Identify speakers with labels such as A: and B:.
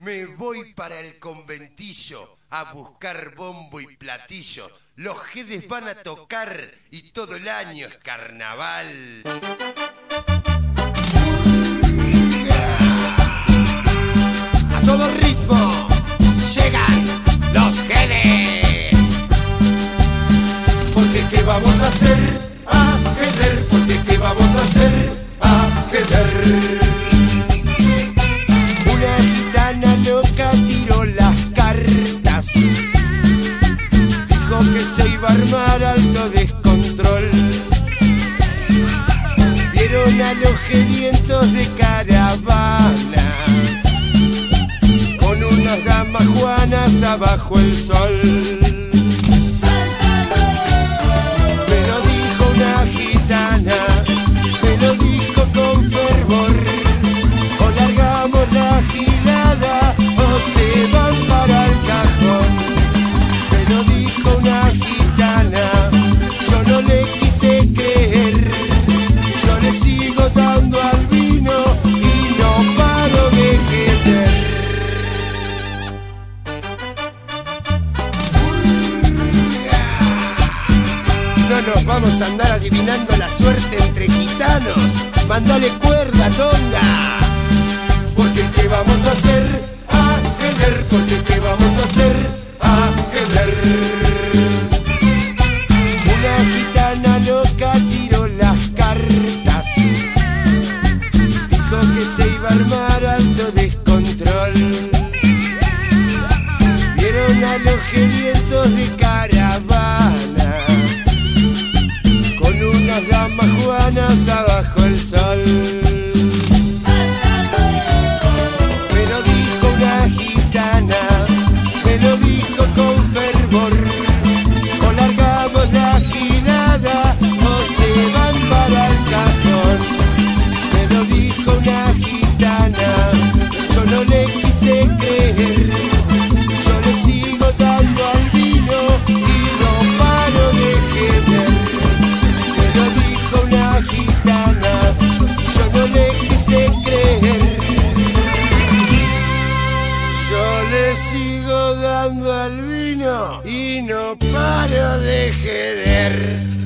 A: Me voy para el conventillo a buscar bombo y platillo. Los jedes van a tocar y todo el año es carnaval.
B: A todo ritmo llegan los jedes.
C: Porque qué vamos a hacer a jeder, porque qué vamos a hacer a jeder.
B: abajo el sol. vamos a andar adivinando la suerte entre gitanos. Mandale cuerda, tonga.
C: Porque
B: Yo le sigo dando al vino y no paro de querer, me lo dijo una gitana, yo no le quise creer, yo le sigo dando al vino y no paro de querer.